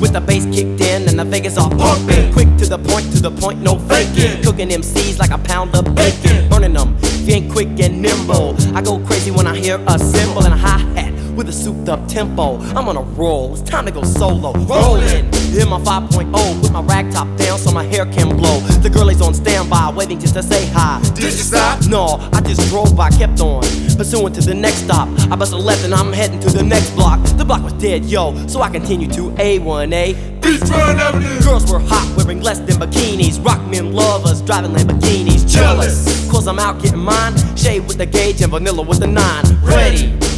with the bass kicked in and the Vegas all pumping. Quick to the point, to the point, no faking. Cooking MCs like a pound of bacon. Burning them, if you ain't quick and nimble. I go crazy when I hear a cymbal and a hi hat with a souped up tempo. I'm on a roll, it's time to go solo. Rolling, hit my 5.0, my hair can blow. The girl is on standby, waiting just to say hi. Did you stop? No, I just drove by, kept on, pursuing to the next stop. I bust a left and I'm heading to the next block. The block was dead, yo, so I continued to A1A. Beachfront Avenue. Girls were hot, wearing less than bikinis. Rock men lovers, driving Lamborghinis. Jealous, cause I'm out getting mine. Shade with the gauge and vanilla with the nine. Ready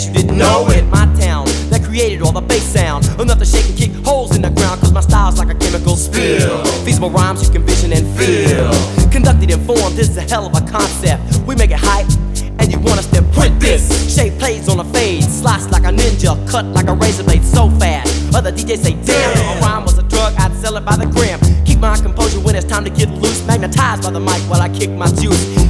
case you didn't know it. My town that created all the bass sound. Enough to shake and kick holes in the ground, cause my style's like a chemical spill. Feasible rhymes you can vision and feel. Conducted in form, this is a hell of a concept. We make it hype, and you want us to print this. Shape plays on a fade, slice like a ninja, cut like a razor blade so fast. Other DJs say, damn, if a rhyme was a drug, I'd sell it by the gram. Keep my composure when it's time to get loose. Magnetized by the mic while I kick my juice.